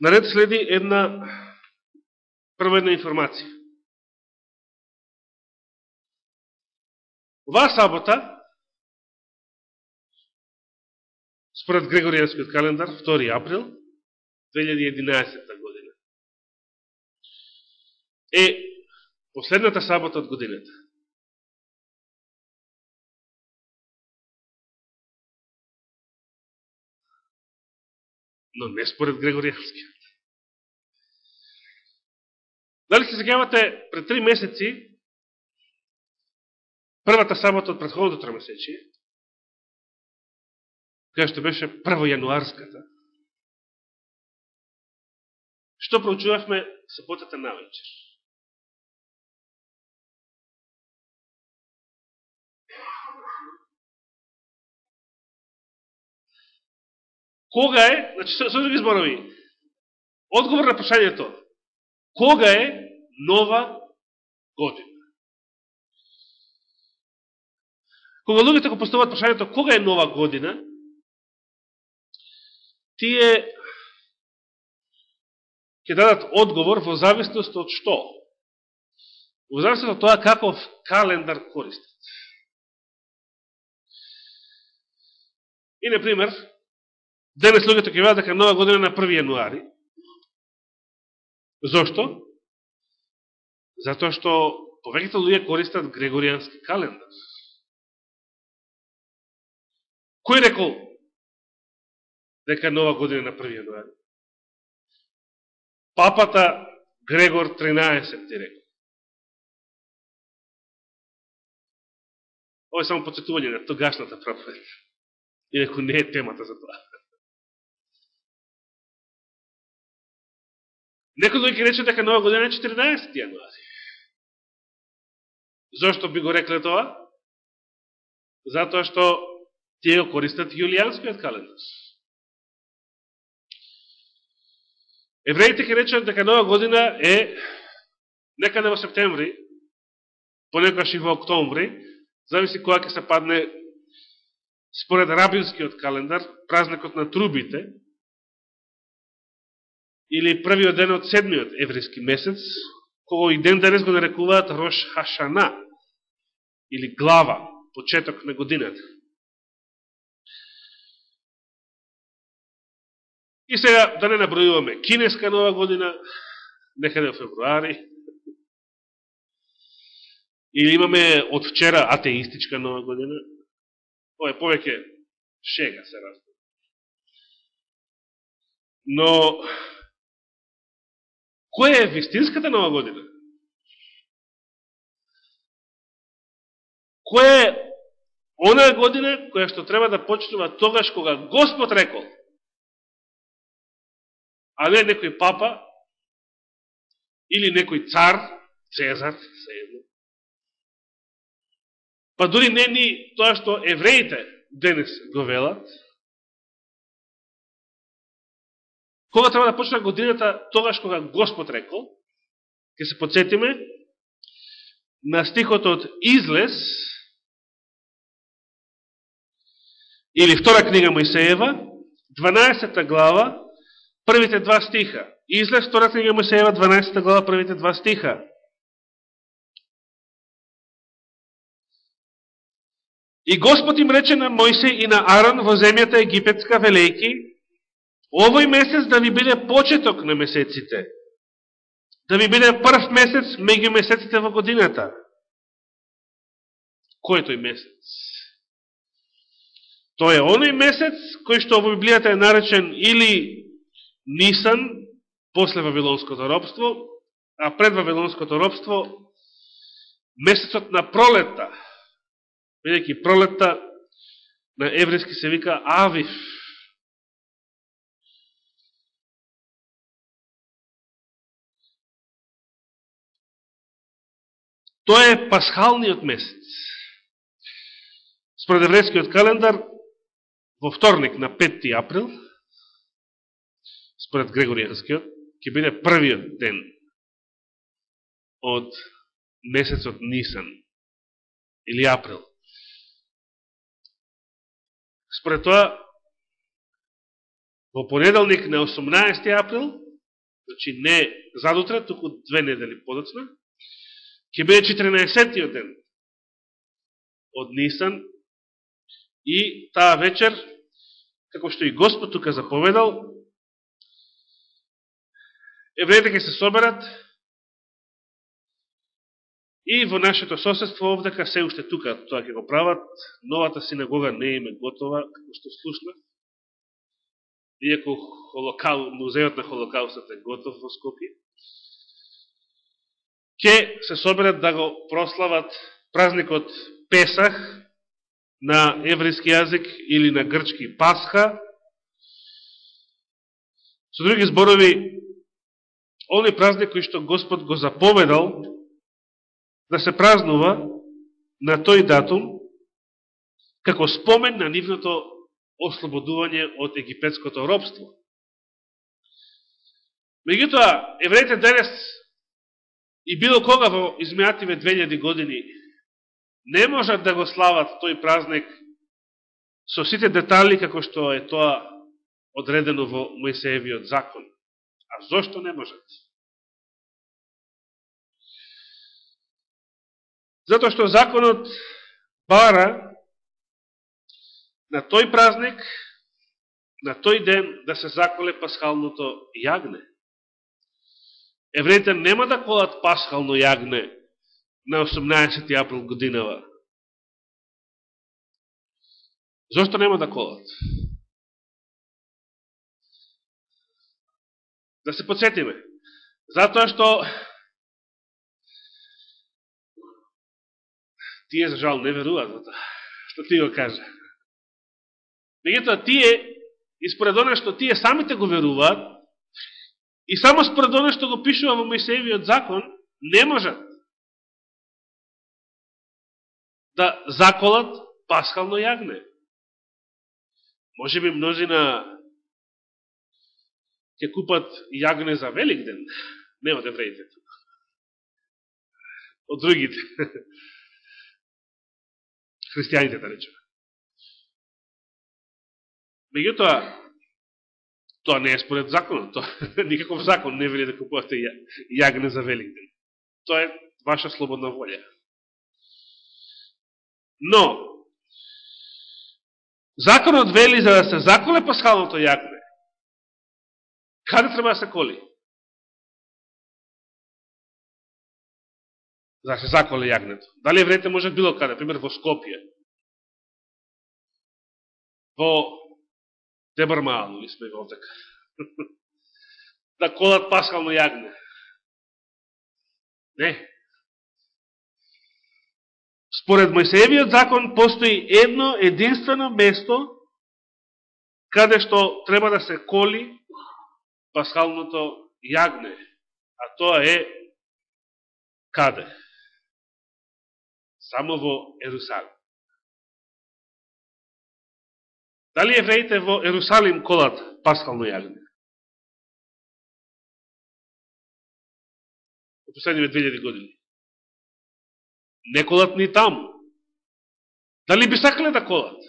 Наред следи една прва една информација. Оваа сабота, според Грегоријанскиот календар, 2 април 2011 година, е последната сабота од годината. Но не според Грегоријанскиот. Дали се сегавате пред три месеци, првата сабота од предходното тромесечие, која што беше прво јануарската, што проучувавме саботата на вечер? Кога е, значи, со, со други зборови, одговор на прашањето, кога е нова година? Кога луѓето го постават прашањето кога е нова година, тие ќе дадат одговор во зависност од што? Во зависност од тоа каков календар користат. И, например, Денес луѓето ќе велат дека нова година на 1 јануари. Зошто? Затоа што повеќето луѓе користат Грегоријански календар. Кој рекол дека нова година на 1 јануари? Папата Грегор 13 ти рекол. Ово е само подсетување на тогашната проповед. Иако не е темата за тоа. Некој луѓе рече дека нова година е 14 јануари. Зошто би го рекле тоа? Затоа што тие го користат јулијанскиот календар. Евреите ќе речат дека нова година е некаде во септември, понекогаш и во октомври, зависи која ќе се падне според рабинскиот календар, празникот на трубите, или првиот ден од седмиот еврејски месец, кога и ден денес го нарекуваат Рош Хашана, или глава, почеток на годината. И сега, да не набројуваме, кинеска нова година, некаде во февруари, или имаме од вчера атеистичка нова година, ова е повеќе шега се разбира. Но, Која е вистинската нова година? Која е онаа година која што треба да почнува тогаш кога Господ рекол, а не некој папа или некој цар, Цезар, се. Па дури не ни тоа што евреите денес го велат, Кога треба да почне годината, тогаш кога Господ рекол, ќе се подсетиме на стихот од Излез, или втора книга Моисеева, 12 глава, првите два стиха. Излез, втора книга Моисеева, 12 глава, првите два стиха. И Господ им рече на Мојсе и на Арон во земјата египетска велејки, овој месец да ви биде почеток на месеците, да ви биде прв месец меѓу месеците во годината. Кој е тој месец? Тој е оној месец кој што во Библијата е наречен или Нисан, после Вавилонското робство, а пред Вавилонското робство месецот на пролета. бидејќи пролета на еврејски се вика Авив, Тоа е пасхалниот месец. Според еврејскиот календар, во вторник на 5 април, според Грегоријанскиот, ќе биде првиот ден од месецот Нисан или април. Според тоа, во понеделник на 18 април, значи не задутре, туку две недели подоцна, ќе биде 14 ден. Од Нисан. И таа вечер, како што и Господ тука заповедал, евреите ќе се соберат и во нашето соседство овдека се уште тука тоа ќе го прават, новата синагога не име готова, како што слушна, иако холокал, музеот на холокаустот е готов во Скопје, ќе се соберат да го прослават празникот Песах на еврейски јазик или на грчки Пасха. Со други зборови, оној празник кој што Господ го заповедал да се празнува на тој датум, како спомен на нивното ослободување од египетското робство. Меѓутоа, евреите денес и било кога во измеативе 2000 години не можат да го слават тој празник со сите детали како што е тоа одредено во Моисеевиот закон. А зошто не можат? Затоа што законот бара на тој празник, на тој ден, да се заколе пасхалното јагне. Евреите нема да колат пасхално јагне на 18. април годинава. Зошто нема да колат? Да се подсетиме. Затоа што тие за жал не веруваат за тоа. Што ти го кажа? Меѓутоа тие, испоред според што тие самите го веруваат, и само според оно што го пишува во Моисеевиот закон, не можат да заколат пасхално јагне. Може би множина ќе купат јагне за Велик ден, не од да евреите. Од другите. Христијаните, да речеме. Меѓутоа, тоа не е според законот. Тоа, никаков закон не вели да купувате јагне за Великден. Тоа е ваша слободна волја. Но, законот вели за да се заколе пасхалното јагне, каде треба да се коли? За да се заколе јагнето. Дали евреите може било каде, пример во Скопје, во Дебармаал, сме го така. да колат пасхално јагне. Не. Според Мојсеевиот закон постои едно единствено место каде што треба да се коли пасхалното јагне. А тоа е каде? Само во Ерусалим. Дали евреите во Ерусалим колат пасхално јагне? Во последниве 2000 години. Не колат ни таму. Дали би сакале да колат?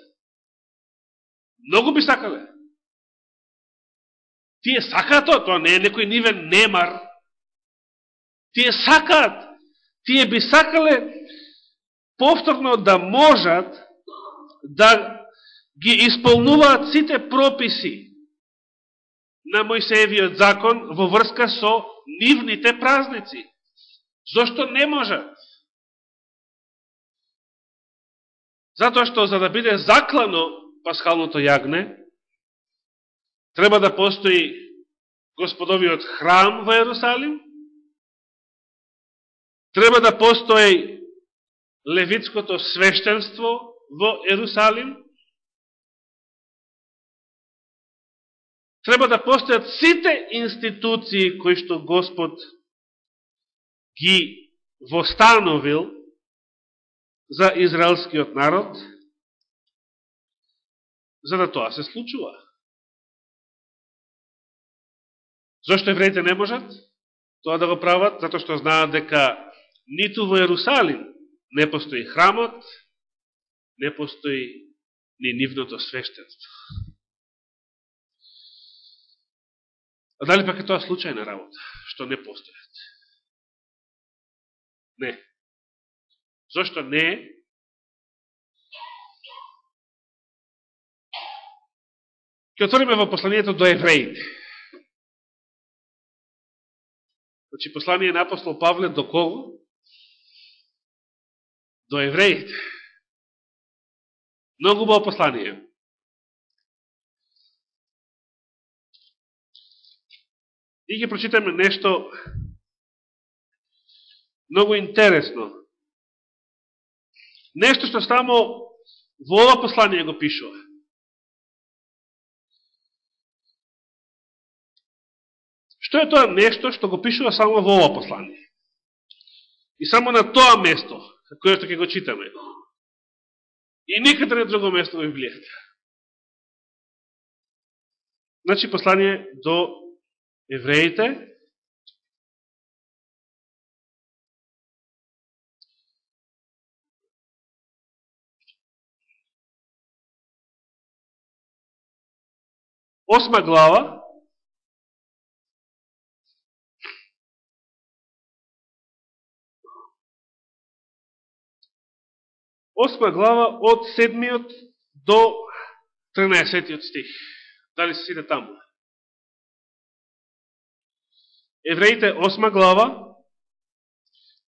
Многу би сакале. Тие сакаат тоа, тоа не е некој нивен немар. Тие сакаат, тие би сакале повторно да можат да ги исполнуваат сите прописи на Мојсеевиот закон во врска со нивните празници. Зошто не можат? Затоа што за да биде заклано пасхалното јагне, треба да постои господовиот храм во Јерусалим, треба да постои левитското свештенство во Ерусалим, треба да постојат сите институции кои што Господ ги востановил за израелскиот народ, за да тоа се случува. Зошто евреите не можат тоа да го прават? Зато што знаат дека ниту во Јерусалим не постои храмот, не постои ни нивното свештенство. А дали пак е тоа случајна работа, што не постојат? Не. Зошто не е? Ке отвориме во посланието до евреите. Значи, послание на апостол Павле до кого? До евреите. Многу убаво послание. И ги прочитаме нешто многу интересно. Нешто што само во ова послание го пишува. Што е тоа нешто што го пишува само во ова послание? И само на тоа место, кое што ќе го читаме. И никаде на друго место во Библијата. Значи, послание до евреите, Осма глава, Осма глава од седмиот до 13 стих. Дали се сиде таму? Евреите 8 глава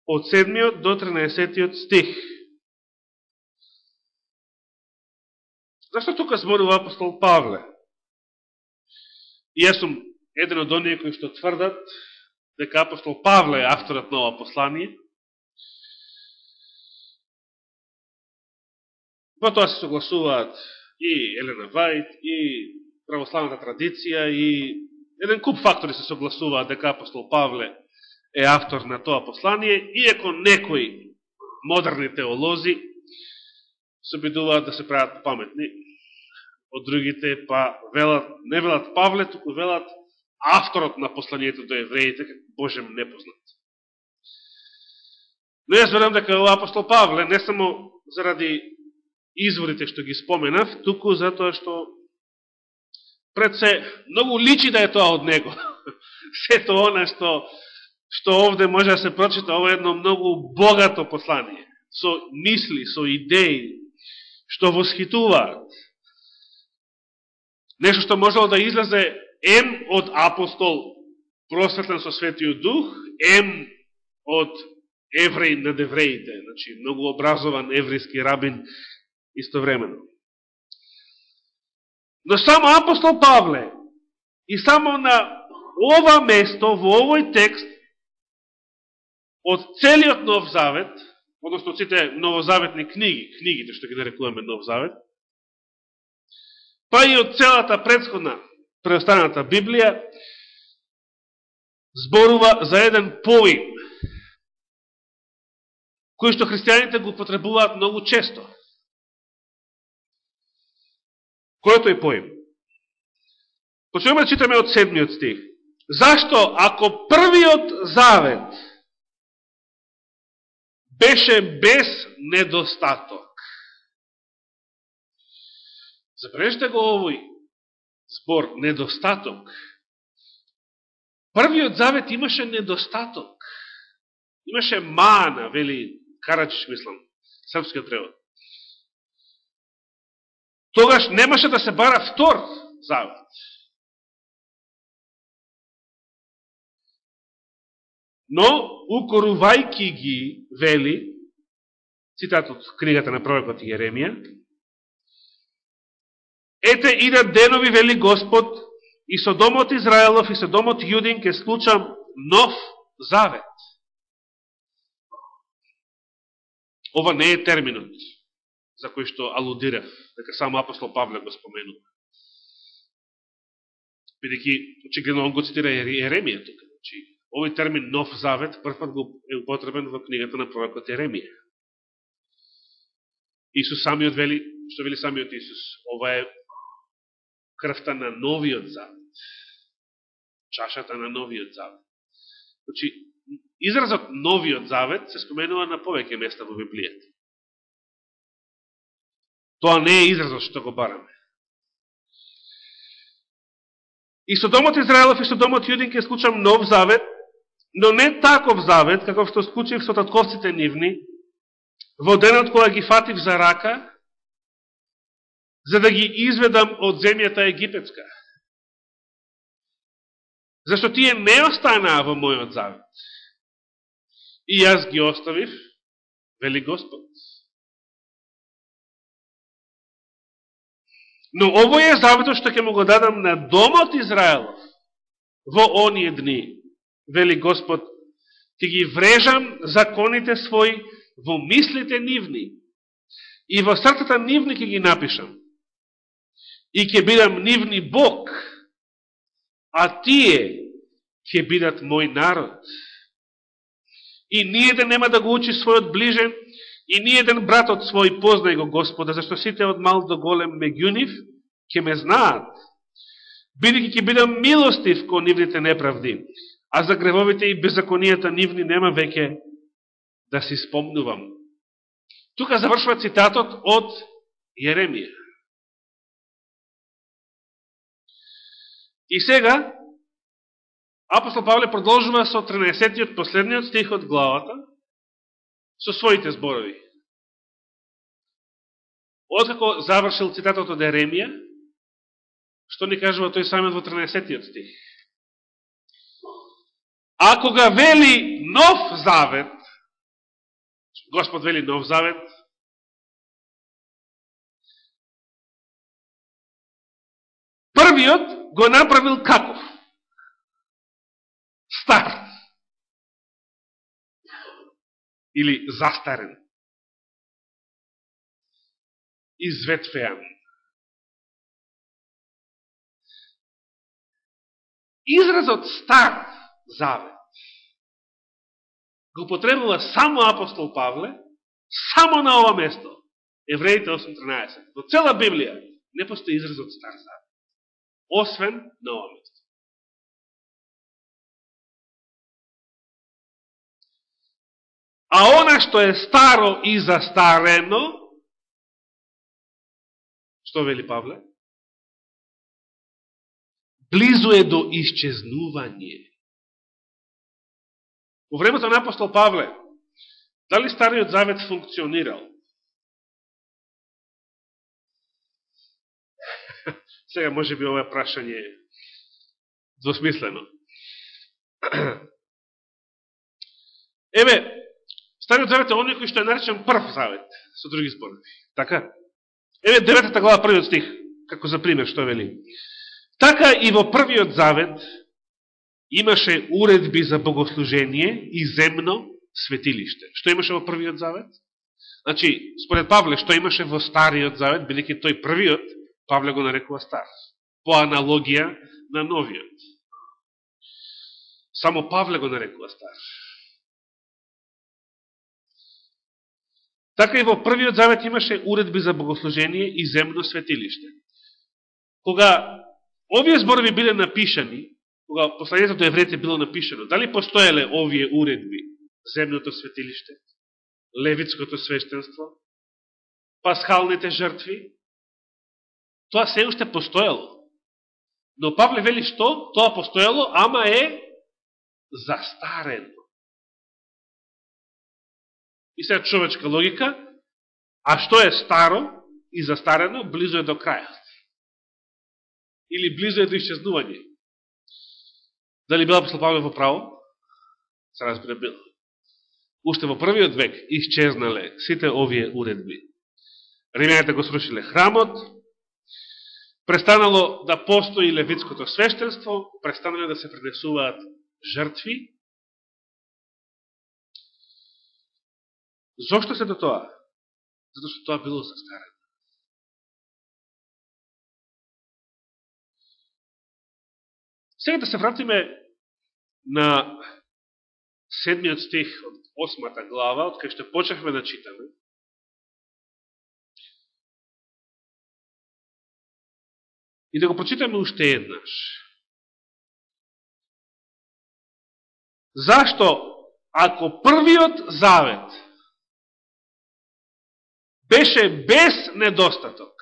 од 7 до 13 стих. Зашто тука зборува апостол Павле? И јас сум еден од оние кои што тврдат дека апостол Павле е авторот на ова послание. Во тоа се согласуваат и Елена Вајт, и православната традиција, и еден куп фактори се согласуваат дека апостол Павле е автор на тоа послание, иако некои модерни теолози се обидуваат да се прават паметни од другите, па велат, не велат Павле, туку велат авторот на посланието до евреите, како Божем непознат. Но јас верам дека апостол Павле, не само заради изворите што ги споменав, туку затоа што пред се многу личи да е тоа од него. Сето она што што овде може да се прочита, ова е едно многу богато послание, со мисли, со идеи, што восхитуваат. Нешто што можело да излезе ем од апостол просветлен со Светиот Дух, ем од евреј над евреите, значи многу образован еврејски рабин истовремено. Но само апостол Павле и само на ова место, во овој текст, од целиот Нов Завет, односно сите новозаветни книги, книгите што ги нарекуваме Нов Завет, па и од целата предсходна преостаната Библија, зборува за еден поим, кој што христијаните го потребуваат многу често. Кој е тој поим? Почнеме да читаме од седмиот стих. Зашто, ако првиот завет беше без недостаток, забележите го овој збор, недостаток, првиот завет имаше недостаток, имаше мана, вели Карачиш, мислам, српскиот превод тогаш немаше да се бара втор завет. Но, укорувајки ги, вели, цитат од книгата на пророкот Јеремија, Ете идат денови, вели Господ, и со домот Израелов и со домот Јудин ке случам нов завет. Ова не е терминот за кој што алудирав, дека само апостол Павле го споменува. Бидеќи, очигледно он го цитира Еремија тука. Значи, овој термин нов завет првпат го е употребен во книгата на пророкот Еремија. Исус самиот вели, што вели самиот Исус, ова е крвта на новиот завет. Чашата на новиот завет. Значи, изразот новиот завет се споменува на повеќе места во Библијата. Тоа не е изразот што го бараме. И со домот Израелов и со домот Јудин ке склучам нов завет, но не таков завет, каков што склучив со татковците нивни, во денот кога ги фатив за рака, за да ги изведам од земјата египетска. Зашто тие не останаа во мојот завет. И јас ги оставив, вели Господ. Но овој е заветот што ќе му го дадам на домот Израелов во оние дни, вели Господ, ќе ги врежам законите своји во мислите нивни и во срцата нивни ќе ги напишам. И ќе бидам нивни Бог, а тие ќе бидат мој народ. И ниједен нема да го учи својот ближен, и ниједен брат од свој познај го Господа, зашто сите од мал до голем меѓу нив ќе ме знаат. Бидеќи ќе бидам милостив кон нивните неправди, а за гревовите и беззаконијата нивни нема веќе да си спомнувам. Тука завршува цитатот од Јеремија. И сега, апостол Павле продолжува со 13-тиот последниот стих од главата, со своите зборови. Откако завршил цитатот од Еремија, што ни кажува тој самиот во 13-тиот стих. Ако га вели нов завет, Господ вели нов завет, првиот го направил каков? Стар. Или застарен. Изветвеан. Изразот стар завет го потребува само апостол Павле, само на ова место. Евреите 8.13. Во цела Библија не постои изразот стар завет. Освен на ова место. А она што е старо и застарено, што вели Павле? Близу е до исчезнување. Во времето на апостол Павле, дали Стариот Завет функционирал? Сега може би ова прашање е двосмислено. Еве, Стариот Завет е оној кој што е наречен прв Завет, со други зборови. Така? Еве, деветата глава, првиот стих, како за пример, што вели. Така и во првиот Завет, имаше уредби за богослужение и земно светилиште. Што имаше во првиот завет? Значи, според Павле, што имаше во стариот завет, бидеќи тој првиот, Павле го нарекува стар. По аналогија на новиот. Само Павле го нарекува стар. Така и во првиот завет имаше уредби за богослужение и земно светилиште. Кога овие зборови биле напишани, кога посланието евреите било напишано, дали постоеле овие уредби, земното светилиште, левитското свештенство, пасхалните жртви, тоа се уште постоело. Но Павле вели што? Тоа постоело, ама е застарено. И сега човечка логика, а што е старо и застарено, близо е до крајот. Или близо е до исчезнување. Дали била апостол Павле во право? Се разбира бил. Уште во првиот век исчезнале сите овие уредби. Римјаните го срушиле храмот, престанало да постои левитското свештенство, престанале да се принесуваат жртви. Зошто се до тоа? Зато што тоа било застарено. Сега да се вратиме на седмиот стих од осмата глава, од кај што почнахме да читаме. И да го прочитаме уште еднаш. Зашто, ако првиот завет беше без недостаток,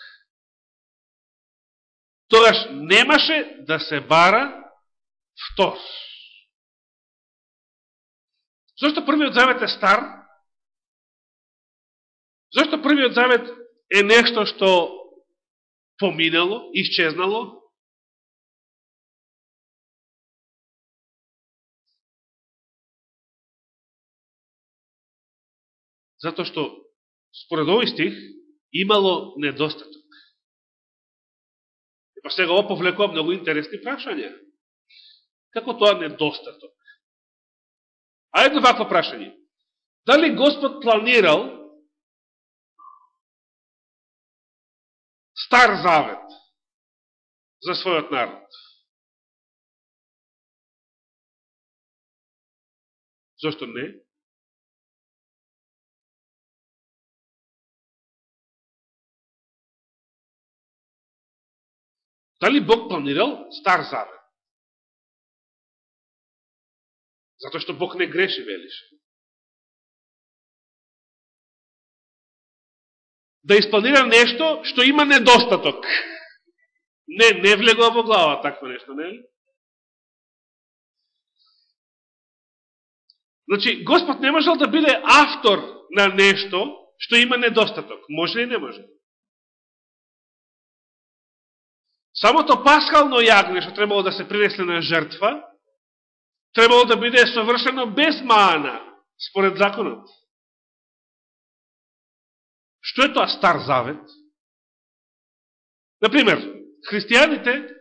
тогаш немаше да се бара втор. Зошто првиот завет е стар? Зошто првиот завет е нешто што поминало, исчезнало? Зато што според овој стих имало недостаток. И па сега ово многу интересни прашања. Како тоа недостаток? А едно вакво прашање. Дали Господ планирал стар завет за својот народ? Зошто не? Дали Бог планирал стар завет? Затоа што Бог не греши, велиш. Да испланира нешто што има недостаток. Не, не влегува во глава такво нешто, не ли? Значи, Господ не можел да биде автор на нешто што има недостаток. Може ли не може? Самото пасхално јагне што требало да се принесле на жртва, требало да биде совршено без маана, според законот. Што е тоа Стар Завет? Например, христијаните,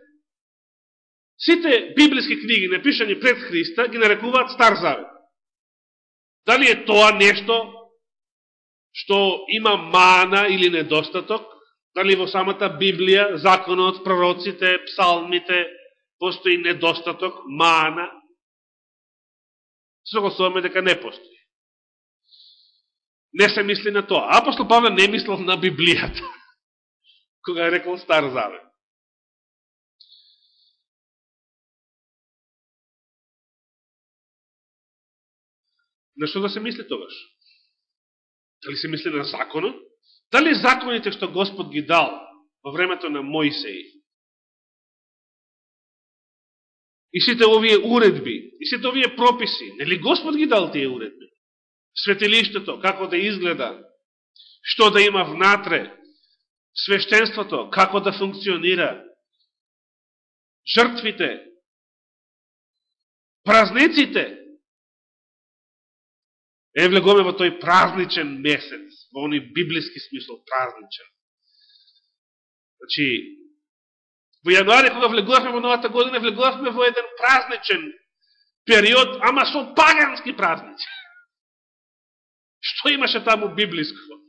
сите библиски книги напишани пред Христа ги нарекуваат Стар Завет. Дали е тоа нешто што има мана или недостаток? Дали во самата Библија, законот, пророците, псалмите, постои недостаток, мана? согласуваме дека не постои. Не се мисли на тоа. Апостол Павле не мислил на Библијата, кога е рекол Стар Завет. На што да се мисли тогаш? Дали се мисли на законот? Дали законите што Господ ги дал во времето на Моисеј И сите овие уредби, и сите овие прописи, нели Господ ги дал тие уредби? Светилиштето, како да изгледа, што да има внатре, свештенството, како да функционира, жртвите, празниците. Е, влегоме во тој празничен месец, во оној библиски смисол празничен. Значи, Во јануари, кога влегувавме во новата година, влегувавме во еден празничен период, ама со пагански празници. Што имаше таму библиско?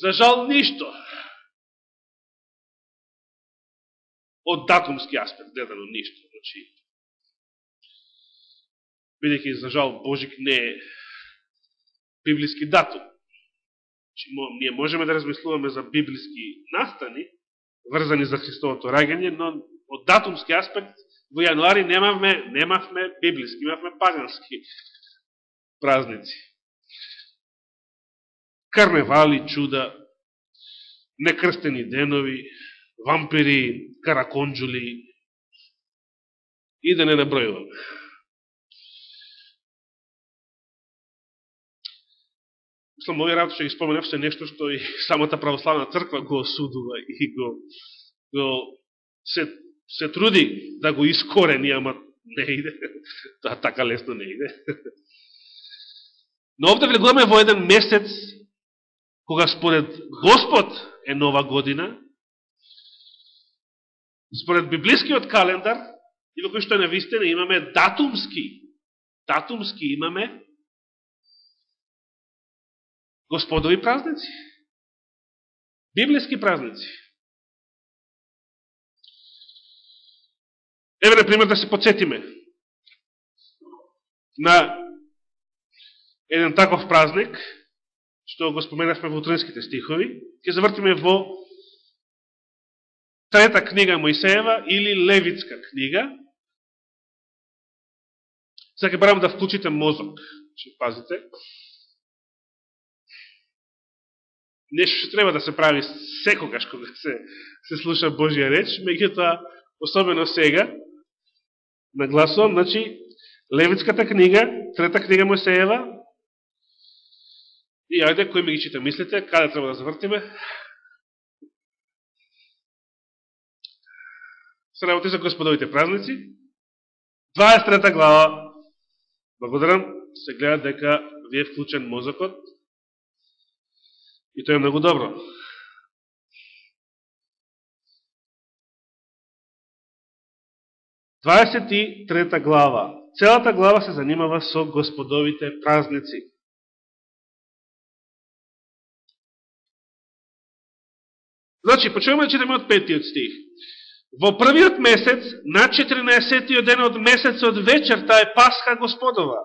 За жал ништо. Од датумски аспект, гледано ништо. Значи, бидеќи за жал Божик не е библиски датум. Значи, Че ние можеме да размислуваме за библиски настани, врзани за Христовото раѓање, но од датумски аспект во јануари немавме, немавме библиски, имавме пагански празници. Карневали, чуда, некрстени денови, вампири, караконджули и да не набројуваме. Само овие работи што ги споменав се нешто што и самата православна црква го осудува и го, го се, се труди да го искорени, ама не иде. Тоа така лесно не иде. Но овде влегуваме во еден месец, кога според Господ е нова година, според библискиот календар, и во кој што е навистина имаме датумски, датумски имаме Господови празници. Библиски празници. Еве, например, да се подсетиме на еден таков празник, што го споменавме во утринските стихови, ќе завртиме во трета книга Моисеева или Левитска книга. Сега ќе барам да вклучите мозок. Че, пазите нешто што треба да се прави секогаш кога се, се слуша Божија реч, меѓутоа, особено сега, нагласувам, значи, Левитската книга, трета книга Мојсеева, и ајде, кој ми ги чита, мислите, каде треба да завртиме? Се работи за господовите празници. 23 глава. Благодарам. Се гледа дека ви е вклучен мозокот. И тоа е многу добро. Дваесет и трета глава. Целата глава се занимава со господовите празници. Значи, почнеме да читаме од петиот стих. Во првиот месец, на 14 ден од месецот вечерта е Пасха Господова.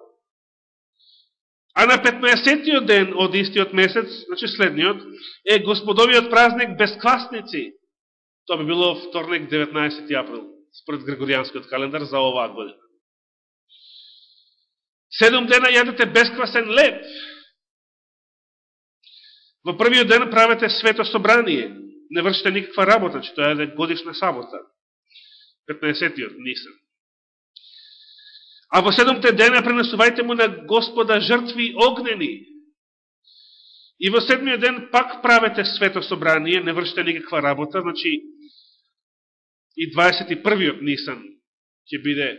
А на 15-тиот ден од истиот месец, значи следниот, е Господовиот празник без квасници. Тоа би било вторник 19 април, според Григоријанскиот календар за оваа година. Седом дена јадете безквасен леп. Во првиот ден правете свето собрание. Не вршите никаква работа, че тоа е годишна сабота. 15-тиот нисен. А во седомте дена пренесувајте му на Господа жртви огнени. И во седмиот ден пак правете свето собрание, не вршите никаква работа, значи и 21-иот Нисан ќе биде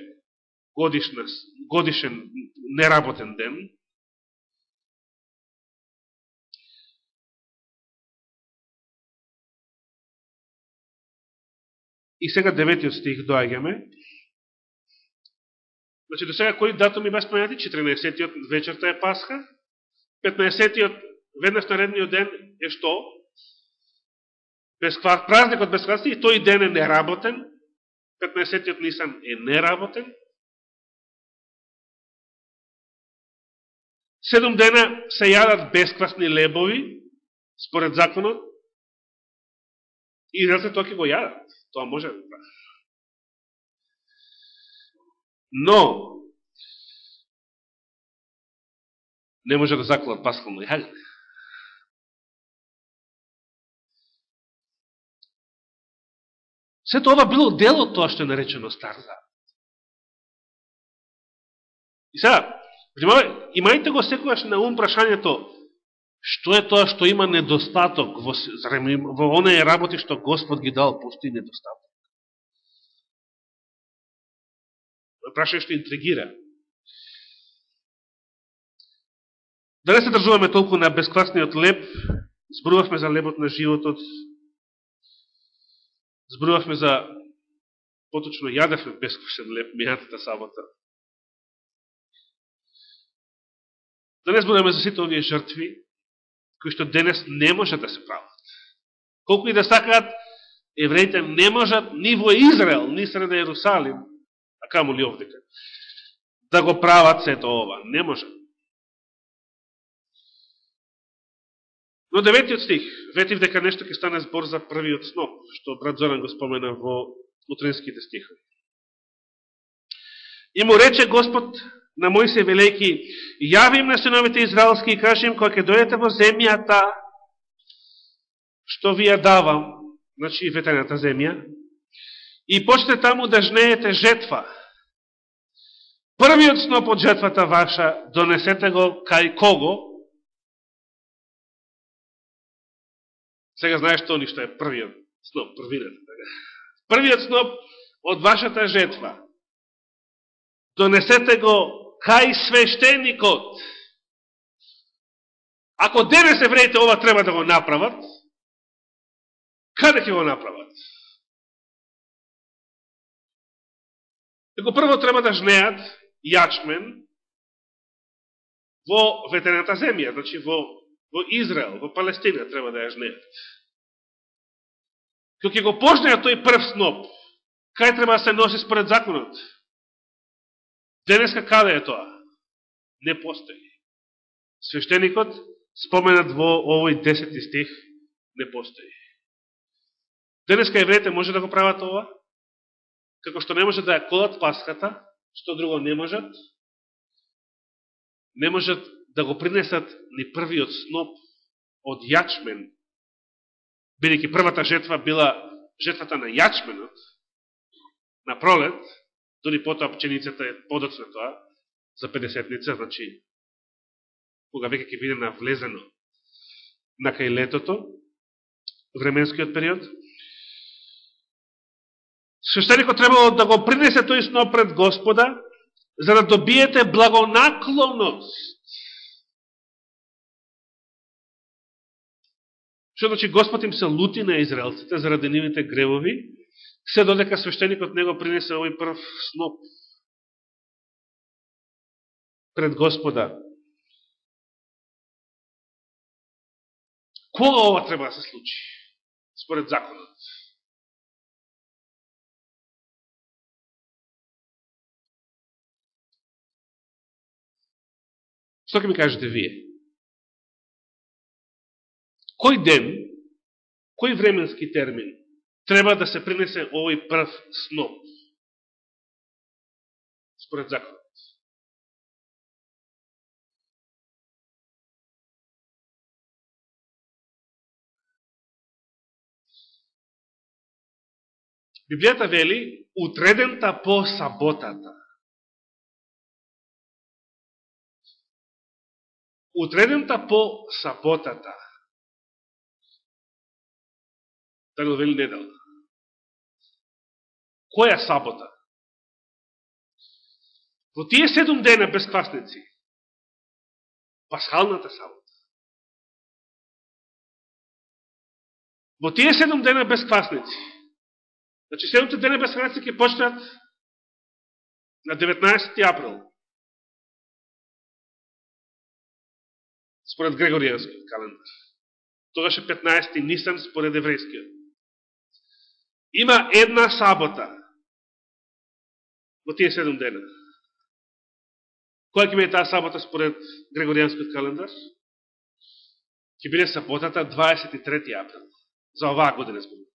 годишна, годишен неработен ден. И сега деветиот стих доаѓаме. Значи, до сега кои датуми бе споменати? 14-тиот вечерта е Пасха, 15-тиот веднаш наредниот ден е што? Без празникот без и тој ден е неработен, 15-тиот Нисан е неработен, Седом дена се јадат бесквасни лебови, според законот, и израелците тоа ќе го јадат. Тоа може да прави. Но, не може да заклад пасхално јаѓане. Сето ова било дело тоа што е наречено Стар Завет. И сега, имајте го секојаш на ум прашањето, што е тоа што има недостаток во, во оние работи што Господ ги дал, постои недостаток. Прашање што интригира. Да не се држуваме толку на бесквасниот леп, зборувавме за лебот на животот, зборувавме за, поточно јадевме бесквасен леп мијатата сабота. Да не зборуваме за сите овие жртви, кои што денес не можат да се прават. Колку и да сакаат, евреите не можат ни во Израел, ни среда Јерусалим, каму ли овдека, да го прават сето ова. Не може. Но деветиот стих, ветив дека нешто ќе стане збор за првиот сноп, што брат Зоран го спомена во утренските стихови. И му рече Господ на Мојсе велејки, јавим на синовите израелски и кажем, кој ќе дојдете во земјата, што ви ја давам, значи ветената земја, и почнете таму да жнеете жетва. Првиот сноп од жетвата ваша, донесете го кај кого? Сега знаеш тоа ништо е првиот сноп, првиот. Така. Првиот сноп од вашата жетва. Донесете го кај свештеникот. Ако денес евреите ова треба да го направат, каде ќе го направат? Еко прво треба да жнеат јачмен во ветената земја, значи во, во Израел, во Палестина треба да ја жнеат. Кога ќе го пожнеат тој прв сноп, кај треба да се носи според законот? Денеска каде е тоа? Не постои. Свештеникот, споменат во овој десети стих, не постои. Денеска евреите може да го прават ова? како што не може да ја колат пасхата, што друго не можат, не можат да го принесат ни првиот сноп од јачмен, бидејќи првата жетва била жетвата на јачменот, на пролет, дори потоа пченицата е подоцна тоа, за 50-ница, значи, кога веќе ќе биде навлезено на кај летото, временскиот период, свештеникот требало да го принесе тој сно пред Господа, за да добиете благонаклоност. Што значи Господ им се лути на израелците заради нивните гревови, се додека свештеникот него принесе овој прв сноп пред Господа. Кога ова треба да се случи? Според законот. Што ќе ми кажете вие? Кој ден, кој временски термин треба да се принесе овој прв сноп? Според законот. Библијата вели утредента по саботата. Утредента по саботата. Да го вели недел. Која сабота? Во тие седум дена без квасници, пасхалната сабота. Во тие седом дена без квасници, значи седумте дена без квасници ќе почнат на 19. април. Според Грегоријанскиот календар. Тогаш е 15. Нисан според еврејскиот. Има една сабота во тие 7 дена. Која ќе биде таа сабота според Грегоријанскиот календар? Ќе биде саботата 23. април. За оваа година спомнам.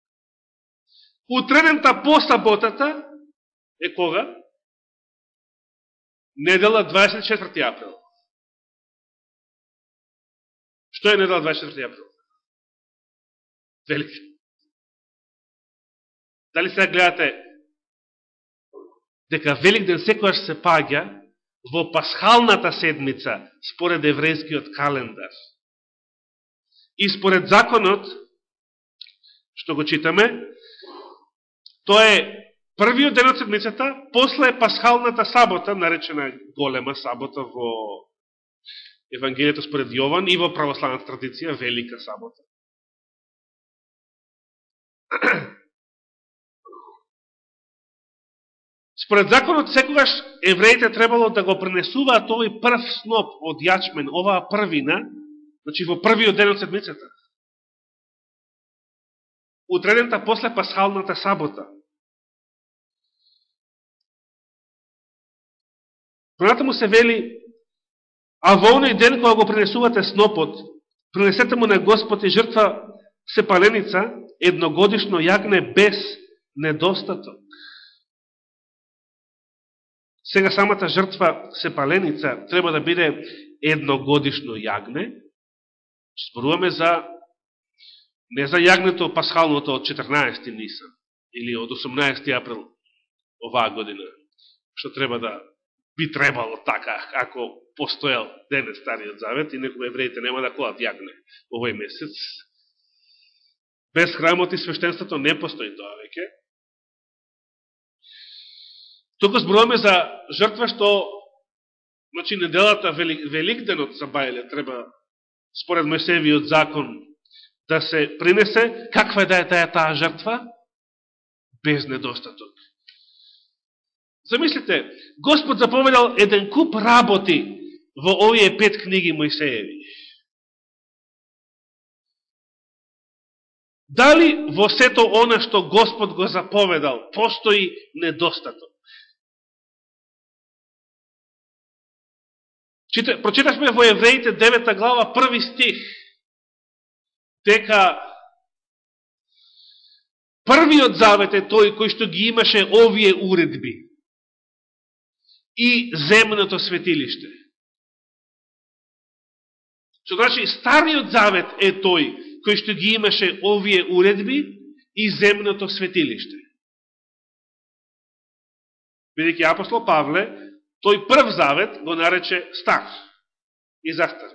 Утредента по саботата е кога? Недела 24. април. Што е недела 24 април? Велик. Дали сега гледате дека Велик ден секојаш се паѓа во пасхалната седмица според еврејскиот календар. И според законот, што го читаме, тоа е првиот ден од седмицата, после пасхалната сабота, наречена голема сабота во Евангелието според Јован и во православната традиција Велика сабота. Според законот, секогаш евреите требало да го пренесуваат овој прв сноп од јачмен, оваа првина, значи во првиот ден од седмицата. Утредента после пасхалната сабота. Понатаму се вели А во оној ден кога го принесувате снопот, принесете му на Господ и жртва сепаленица, едногодишно јагне без недостаток. Сега самата жртва сепаленица треба да биде едногодишно јагне. Споруваме за не за јагнето пасхалното од 14. Нисан или од 18. април оваа година, што треба да би требало така, ако постојал денес Стариот Завет и некој евреите нема да колат јагне овој месец. Без храмот и свештенството не постои тоа веќе. Тука зборуваме за жртва што значи неделата Велик, Великденот за Бајле треба според Мојсевиот закон да се принесе. Каква е да е таа таа жртва? Без недостаток. Замислите, Господ заповедал еден куп работи во овие пет книги Мојсееви. Дали во сето она што Господ го заповедал, постои недостаток? Чита, прочитавме во Евреите 9 глава први стих, дека првиот завет е тој кој што ги имаше овие уредби и земното светилиште. Што значи Стариот Завет е тој кој што ги имаше овие уредби и земното светилиште. Бидеќи апостол Павле, тој прв завет го нарече стар и захтар.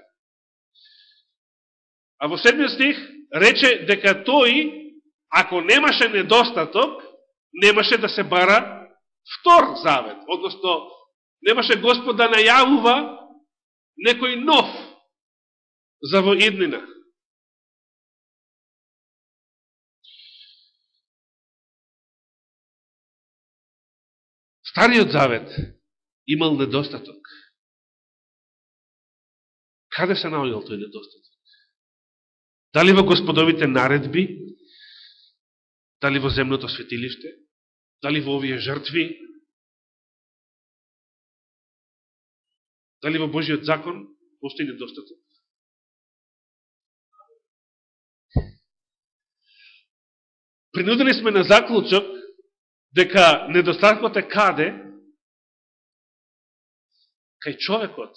А во седмиот стих рече дека тој, ако немаше недостаток, немаше да се бара втор завет, односно немаше Господ да најавува некој нов за во иднина. Стариот завет имал недостаток. Каде се наоѓал тој недостаток? Дали во господовите наредби, дали во земното светилиште, дали во овие жртви, дали во Божиот закон постои недостаток? Принудени сме на заклучок дека недостаткот е каде? Кај човекот.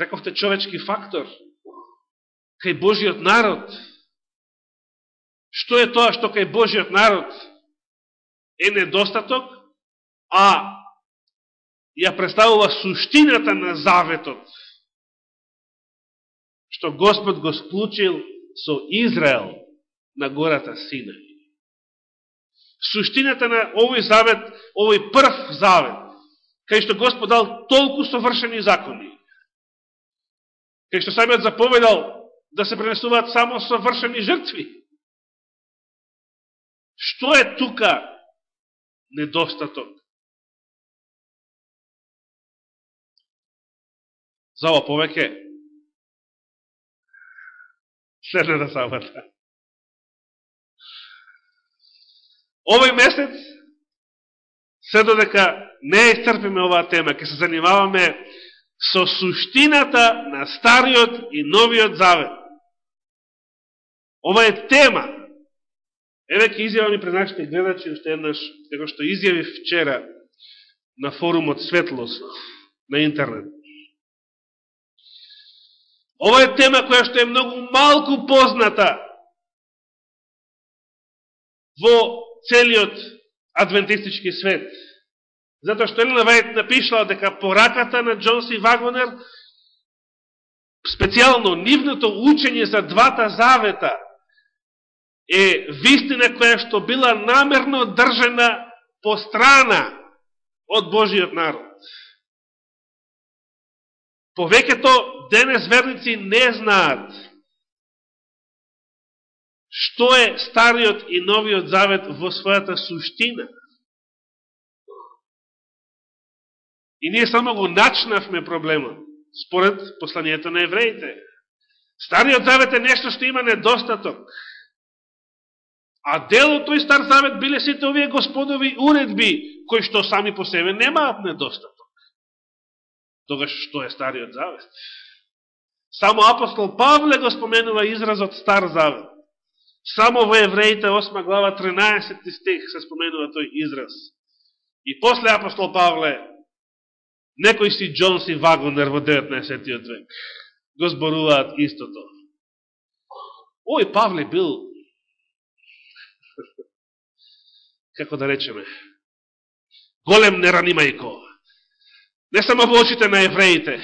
Рековте човечки фактор. Кај Божиот народ. Што е тоа што кај Божиот народ е недостаток, а ја представува суштината на заветот, што Господ го склучил со Израел на гората Сина. суштината на овој завет, овој прв завет, кај што Господ дал толку совршени закони, кај што самиот заповедал да се пренесуваат само совршени жртви. Што е тука недостаток? За ова повеќе седне да на самата. Овој месец, се додека не изцрпиме оваа тема, ќе се занимаваме со суштината на Стариот и Новиот Завет. Ова е тема. Еве ќе изјавам и пред нашите гледачи уште еднаш, како што изјави вчера на форумот Светлост на интернет. Ова е тема која што е многу малку позната во целиот адвентистички свет. Затоа што Елена Вајет напишала дека пораката на Джонси Вагонер, специјално нивното учење за двата завета, е вистина која што била намерно држена по страна од Божиот народ. Повеќето денес верници не знаат што е Стариот и Новиот Завет во својата суштина. И ние само го начнавме проблемот, според посланието на евреите. Стариот Завет е нешто што има недостаток. А дел од тој Стар Завет биле сите овие господови уредби, кои што сами по себе немаат недостаток. Тогаш што е Стариот Завет? Само апостол Павле го споменува изразот Стар Завет. Само во Евреите 8 глава 13 стих се споменува тој израз. И после апостол Павле, некој си Джонс и Вагонер во 19. век го зборуваат истото. Ој Павле бил како да речеме голем неранимајко. Не само во очите на евреите,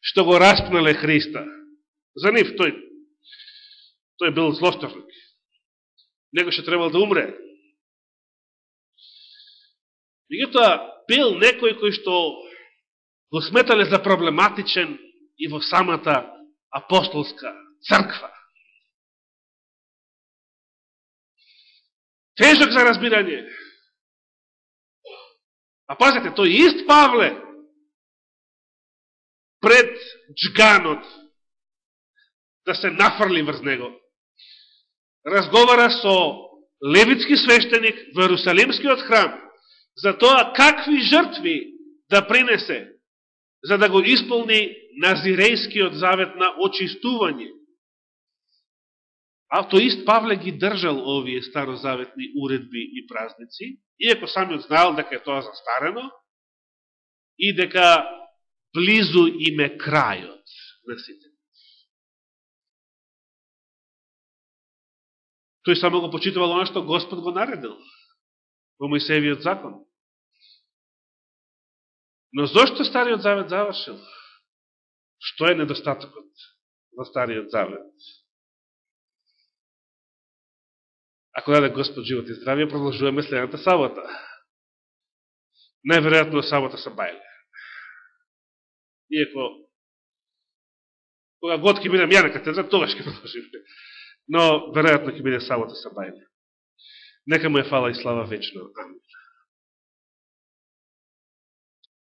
што го распнале Христа. За нив тој Тој бил злосторник. Него што требал да умре. Меѓутоа, бил некој кој што го сметале за проблематичен и во самата апостолска црква. Тежок за разбирање. А пазете, тој ист Павле пред джганот да се нафрли врз него разговара со левитски свештеник во Иерусалимскиот храм за тоа какви жртви да принесе за да го исполни назирејскиот завет на очистување. А тој ист Павле ги држал овие старозаветни уредби и празници, иако самиот знаел дека е тоа застарено и дека близу им е крајот на сите. Тој само го почитувал оно што Господ го наредил во Мојсевиот закон. Но зошто Стариот Завет завршил? Што е недостатокот во Стариот Завет? Ако даде Господ живот и здравие, продолжуваме следната сабота. Најверојатно сабота са бајле. Иеко, кога год ќе бидам ја на катедра, тогаш ќе продолжиме. Но, веројатно ќе биде сабота са бајна. Нека му е фала и слава вечно. Амин.